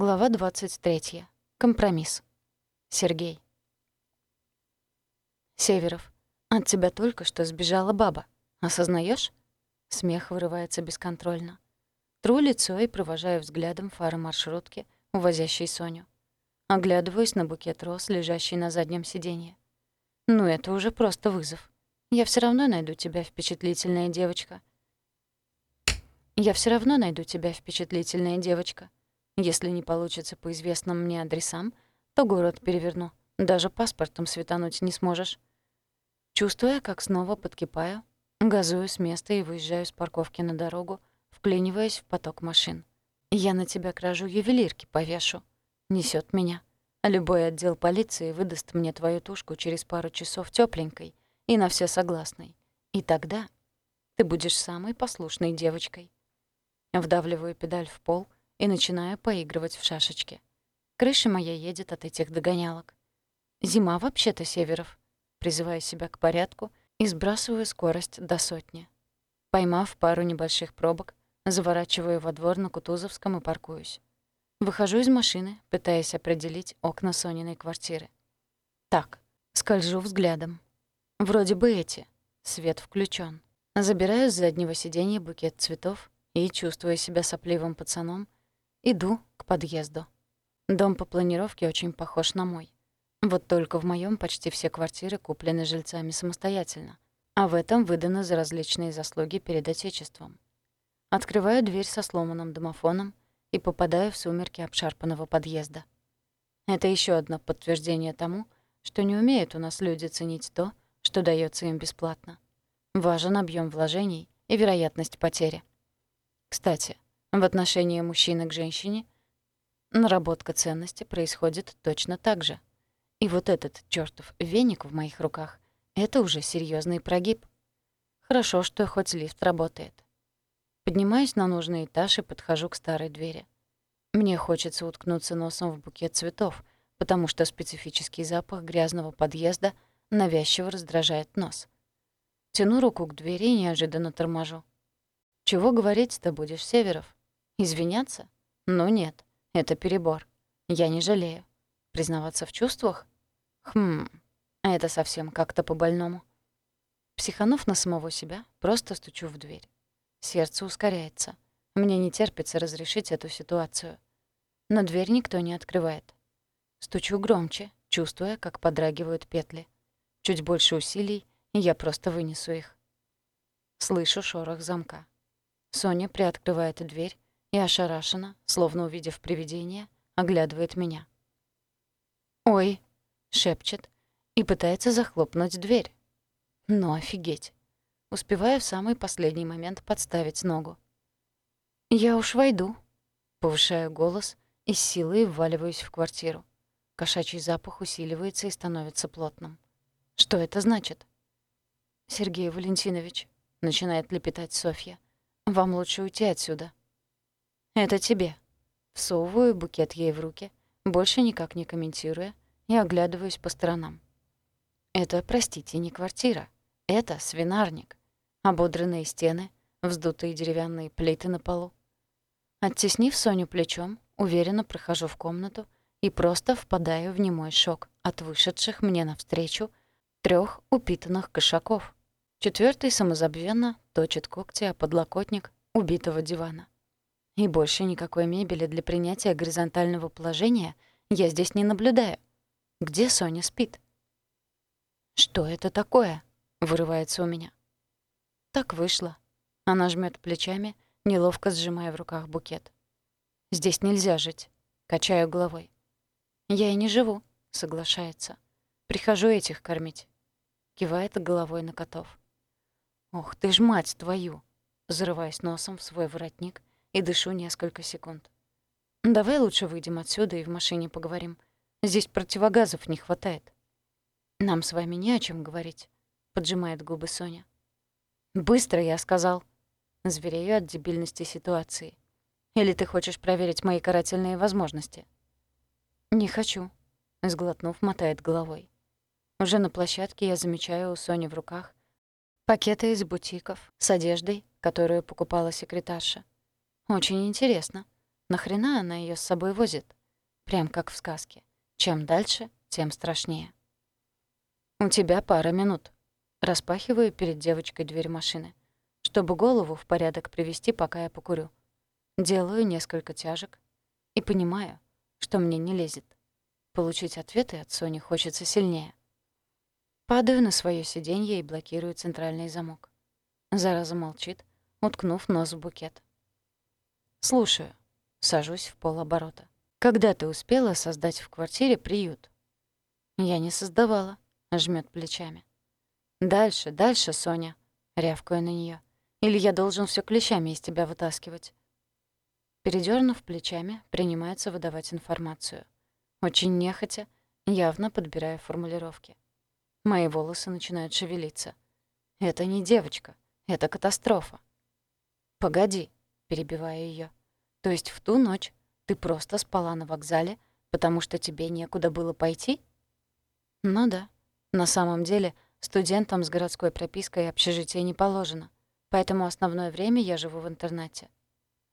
Глава 23. Компромисс. Сергей. Северов. От тебя только что сбежала баба. Осознаешь? Смех вырывается бесконтрольно. Тру лицо и провожаю взглядом фары маршрутки, увозящей Соню. Оглядываюсь на букет роз, лежащий на заднем сиденье. Ну, это уже просто вызов. Я все равно найду тебя, впечатлительная девочка. Я все равно найду тебя, впечатлительная девочка. Если не получится по известным мне адресам, то город переверну. Даже паспортом светануть не сможешь. Чувствуя, как снова подкипаю, газую с места и выезжаю с парковки на дорогу, вклиниваясь в поток машин. Я на тебя кражу ювелирки повешу. Несет меня. Любой отдел полиции выдаст мне твою тушку через пару часов тепленькой и на все согласной. И тогда ты будешь самой послушной девочкой. Вдавливаю педаль в пол — и начинаю поигрывать в шашечки. Крыша моя едет от этих догонялок. Зима вообще-то, Северов. Призываю себя к порядку и сбрасываю скорость до сотни. Поймав пару небольших пробок, заворачиваю во двор на Кутузовском и паркуюсь. Выхожу из машины, пытаясь определить окна Сониной квартиры. Так, скольжу взглядом. Вроде бы эти. Свет включен. Забираю с заднего сиденья букет цветов и, чувствуя себя сопливым пацаном, Иду к подъезду. Дом по планировке очень похож на мой. Вот только в моем почти все квартиры куплены жильцами самостоятельно, а в этом выдано за различные заслуги перед Отечеством. Открываю дверь со сломанным домофоном и попадаю в сумерки обшарпанного подъезда. Это еще одно подтверждение тому, что не умеют у нас люди ценить то, что дается им бесплатно. Важен объем вложений и вероятность потери. Кстати, в отношении мужчины к женщине наработка ценности происходит точно так же. И вот этот чёртов веник в моих руках — это уже серьезный прогиб. Хорошо, что хоть лифт работает. Поднимаюсь на нужный этаж и подхожу к старой двери. Мне хочется уткнуться носом в букет цветов, потому что специфический запах грязного подъезда навязчиво раздражает нос. Тяну руку к двери и неожиданно торможу. «Чего говорить-то будешь, Северов?» Извиняться? Ну нет, это перебор. Я не жалею. Признаваться в чувствах? Хм, это совсем как-то по-больному. Психанув на самого себя, просто стучу в дверь. Сердце ускоряется. Мне не терпится разрешить эту ситуацию. Но дверь никто не открывает. Стучу громче, чувствуя, как подрагивают петли. Чуть больше усилий, и я просто вынесу их. Слышу шорох замка. Соня приоткрывает дверь, и ошарашенно, словно увидев привидение, оглядывает меня. «Ой!» — шепчет и пытается захлопнуть дверь. Ну, офигеть. Успеваю в самый последний момент подставить ногу. «Я уж войду», — повышаю голос и с силой вваливаюсь в квартиру. Кошачий запах усиливается и становится плотным. Что это значит? «Сергей Валентинович», — начинает лепетать Софья, — «вам лучше уйти отсюда. «Это тебе». Всовываю букет ей в руки, больше никак не комментируя, и оглядываюсь по сторонам. Это, простите, не квартира. Это свинарник. Ободранные стены, вздутые деревянные плиты на полу. Оттеснив Соню плечом, уверенно прохожу в комнату и просто впадаю в немой шок от вышедших мне навстречу трех упитанных кошаков. Четвертый самозабвенно точит когти о подлокотник убитого дивана. И больше никакой мебели для принятия горизонтального положения я здесь не наблюдаю. Где Соня спит? «Что это такое?» — вырывается у меня. Так вышло. Она жмет плечами, неловко сжимая в руках букет. «Здесь нельзя жить», — качаю головой. «Я и не живу», — соглашается. «Прихожу этих кормить». Кивает головой на котов. «Ох ты ж мать твою!» Зарываясь носом в свой воротник и дышу несколько секунд. «Давай лучше выйдем отсюда и в машине поговорим. Здесь противогазов не хватает». «Нам с вами не о чем говорить», — поджимает губы Соня. «Быстро, я сказал». Зверею от дебильности ситуации. «Или ты хочешь проверить мои карательные возможности?» «Не хочу», — сглотнув, мотает головой. Уже на площадке я замечаю у Сони в руках пакеты из бутиков с одеждой, которую покупала секретарша. Очень интересно. Нахрена она ее с собой возит? Прям как в сказке. Чем дальше, тем страшнее. «У тебя пара минут». Распахиваю перед девочкой дверь машины, чтобы голову в порядок привести, пока я покурю. Делаю несколько тяжек и понимаю, что мне не лезет. Получить ответы от Сони хочется сильнее. Падаю на свое сиденье и блокирую центральный замок. Зараза молчит, уткнув нос в букет. Слушаю. Сажусь в полоборота. Когда ты успела создать в квартире приют? Я не создавала, жмет плечами. Дальше, дальше, Соня, рявкаю на нее. Или я должен все клещами из тебя вытаскивать. Передернув плечами, принимается выдавать информацию. Очень нехотя, явно подбирая формулировки. Мои волосы начинают шевелиться. Это не девочка, это катастрофа. Погоди, перебивая ее. То есть в ту ночь ты просто спала на вокзале, потому что тебе некуда было пойти? Ну да. На самом деле, студентам с городской пропиской общежитие не положено, поэтому основное время я живу в интернате.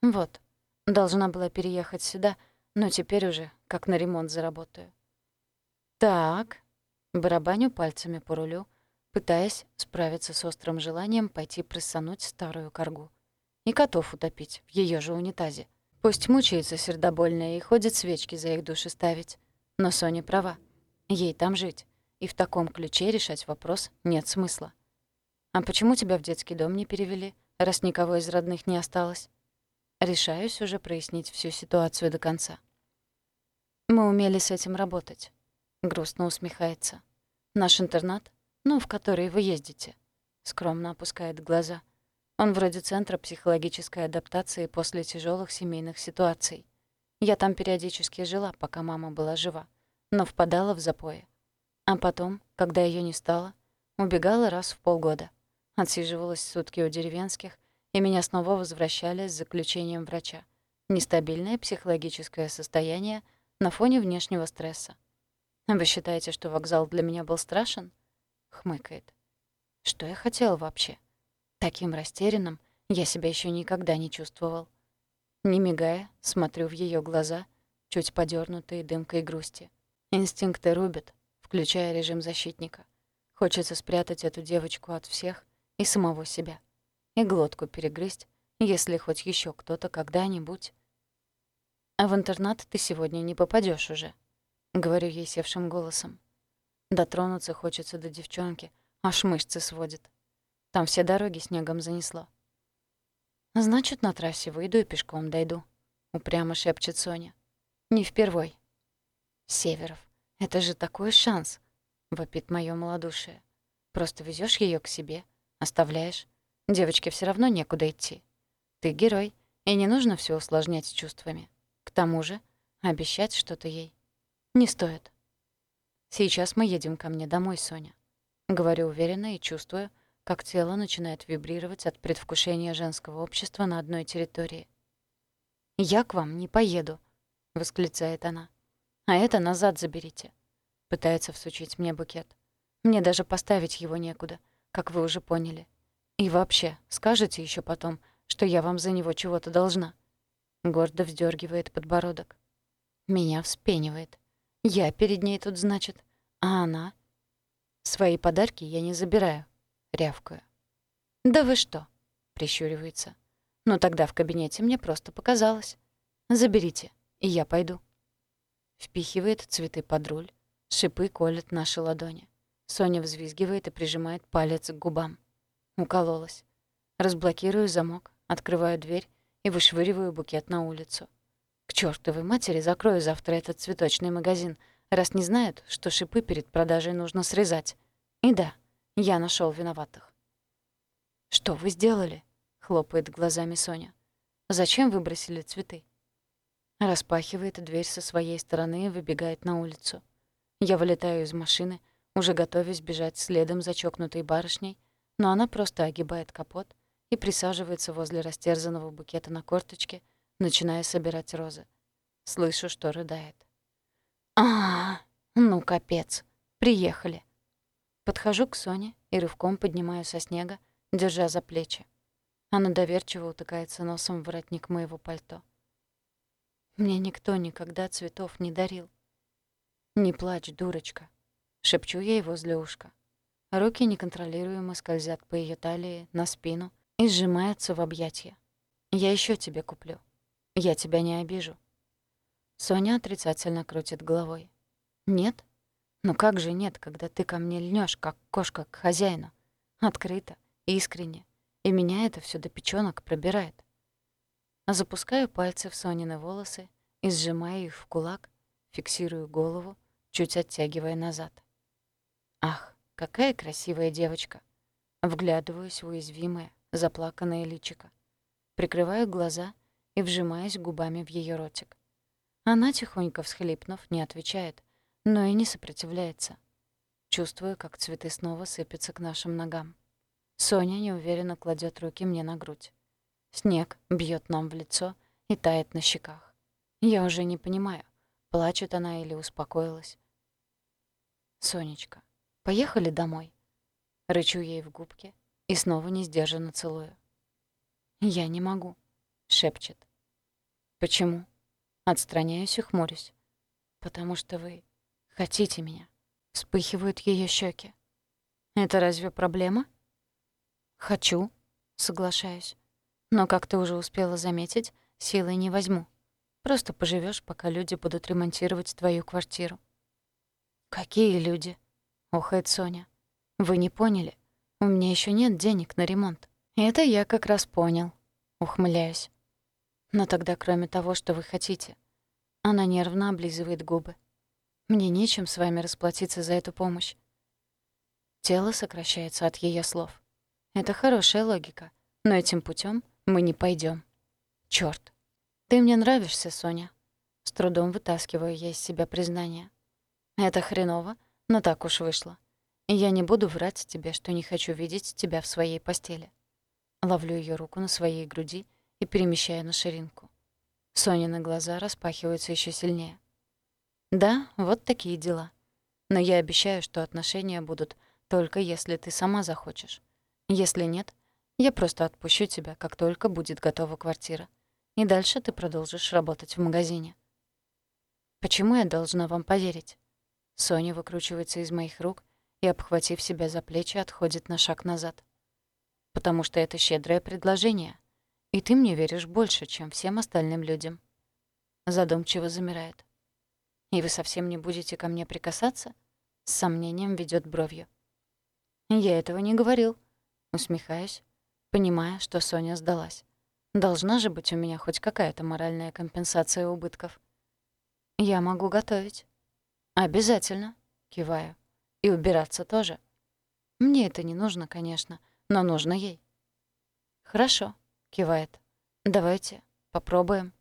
Вот. Должна была переехать сюда, но теперь уже как на ремонт заработаю. Так, барабаню пальцами по рулю, пытаясь справиться с острым желанием пойти прессануть старую коргу. И котов утопить в ее же унитазе. Пусть мучается сердобольная и ходит свечки за их души ставить. Но Соня права. Ей там жить. И в таком ключе решать вопрос нет смысла. «А почему тебя в детский дом не перевели, раз никого из родных не осталось?» Решаюсь уже прояснить всю ситуацию до конца. «Мы умели с этим работать», — грустно усмехается. «Наш интернат, ну, в который вы ездите», — скромно опускает глаза — он вроде центра психологической адаптации после тяжелых семейных ситуаций. Я там периодически жила, пока мама была жива, но впадала в запои. А потом, когда ее не стало, убегала раз в полгода. Отсиживалась сутки у деревенских, и меня снова возвращали с заключением врача. Нестабильное психологическое состояние на фоне внешнего стресса. «Вы считаете, что вокзал для меня был страшен?» — хмыкает. «Что я хотел вообще?» Таким растерянным я себя еще никогда не чувствовал. Не мигая, смотрю в ее глаза, чуть подернутые дымкой грусти. Инстинкты рубят, включая режим защитника. Хочется спрятать эту девочку от всех и самого себя. И глотку перегрызть, если хоть еще кто-то когда-нибудь... «А в интернат ты сегодня не попадешь уже», — говорю ей севшим голосом. Дотронуться хочется до девчонки, аж мышцы сводит. Там все дороги снегом занесло. «Значит, на трассе выйду и пешком дойду», — упрямо шепчет Соня. «Не впервой». «Северов, это же такой шанс», — вопит моё малодушие. «Просто везёшь её к себе, оставляешь. Девочке всё равно некуда идти. Ты герой, и не нужно всё усложнять чувствами. К тому же обещать что-то ей не стоит». «Сейчас мы едем ко мне домой, Соня», — говорю уверенно и чувствую, как тело начинает вибрировать от предвкушения женского общества на одной территории. «Я к вам не поеду», — восклицает она. «А это назад заберите», — пытается всучить мне букет. «Мне даже поставить его некуда, как вы уже поняли. И вообще, скажете еще потом, что я вам за него чего-то должна». Гордо вздергивает подбородок. Меня вспенивает. Я перед ней тут, значит, а она... Свои подарки я не забираю, рявкаю. «Да вы что?» — прищуривается. «Ну тогда в кабинете мне просто показалось. Заберите, и я пойду». Впихивает цветы под руль, шипы колят наши ладони. Соня взвизгивает и прижимает палец к губам. Укололась. Разблокирую замок, открываю дверь и вышвыриваю букет на улицу. К чёртовой матери закрою завтра этот цветочный магазин, раз не знают, что шипы перед продажей нужно срезать. И да, я нашел виноватых. «Что вы сделали?» — хлопает глазами Соня. «Зачем выбросили цветы?» Распахивает дверь со своей стороны и выбегает на улицу. Я вылетаю из машины, уже готовясь бежать следом за чокнутой барышней, но она просто огибает капот и присаживается возле растерзанного букета на корточке, начиная собирать розы. Слышу, что рыдает. а, -а, -а ну капец, приехали. Подхожу к Соне и рывком поднимаю со снега, держа за плечи. Она доверчиво утыкается носом в воротник моего пальто. Мне никто никогда цветов не дарил. «Не плачь, дурочка», — шепчу ей возле ушка. Руки неконтролируемо скользят по ее талии, на спину и сжимаются в объятия. «Я еще тебе куплю. Я тебя не обижу». Соня отрицательно крутит головой. «Нет? Ну как же нет, когда ты ко мне льнешь, как кошка к хозяину? Открыто, искренне. И меня это все до печёнок пробирает. Запускаю пальцы в Сонины волосы и сжимаю их в кулак, фиксирую голову, чуть оттягивая назад. Ах, какая красивая девочка! Вглядываюсь в уязвимое, заплаканное личико. Прикрываю глаза и вжимаюсь губами в ее ротик. Она, тихонько всхлипнув, не отвечает, но и не сопротивляется. Чувствую, как цветы снова сыпятся к нашим ногам. Соня неуверенно кладет руки мне на грудь. Снег бьет нам в лицо и тает на щеках. Я уже не понимаю, плачет она или успокоилась. «Сонечка, поехали домой?» Рычу ей в губки и снова не сдержанно целую. «Я не могу», — шепчет. «Почему?» Отстраняюсь и хмурюсь. «Потому что вы хотите меня». Вспыхивают ее щеки. «Это разве проблема?» «Хочу», — соглашаюсь. Но, как ты уже успела заметить, силой не возьму. Просто поживешь, пока люди будут ремонтировать твою квартиру». «Какие люди?» — охает Соня. «Вы не поняли. У меня еще нет денег на ремонт». «Это я как раз понял», — ухмыляюсь. «Но тогда, кроме того, что вы хотите...» Она нервно облизывает губы. «Мне нечем с вами расплатиться за эту помощь». Тело сокращается от ее слов. Это хорошая логика, но этим путем мы не пойдем. Чёрт. Ты мне нравишься, Соня. С трудом вытаскиваю я из себя признание. Это хреново, но так уж вышло. Я не буду врать тебе, что не хочу видеть тебя в своей постели. Ловлю ее руку на своей груди и перемещаю на ширинку. Сонины глаза распахиваются еще сильнее. Да, вот такие дела. Но я обещаю, что отношения будут только если ты сама захочешь. Если нет — я просто отпущу тебя, как только будет готова квартира. И дальше ты продолжишь работать в магазине. Почему я должна вам поверить? Соня выкручивается из моих рук и, обхватив себя за плечи, отходит на шаг назад. Потому что это щедрое предложение, и ты мне веришь больше, чем всем остальным людям. Задумчиво замирает. И вы совсем не будете ко мне прикасаться? С сомнением ведет бровью. Я этого не говорил. Усмехаюсь, понимая, что Соня сдалась. Должна же быть у меня хоть какая-то моральная компенсация убытков. Я могу готовить. Обязательно, киваю. И убираться тоже. Мне это не нужно, конечно, но нужно ей. Хорошо, кивает. Давайте, попробуем.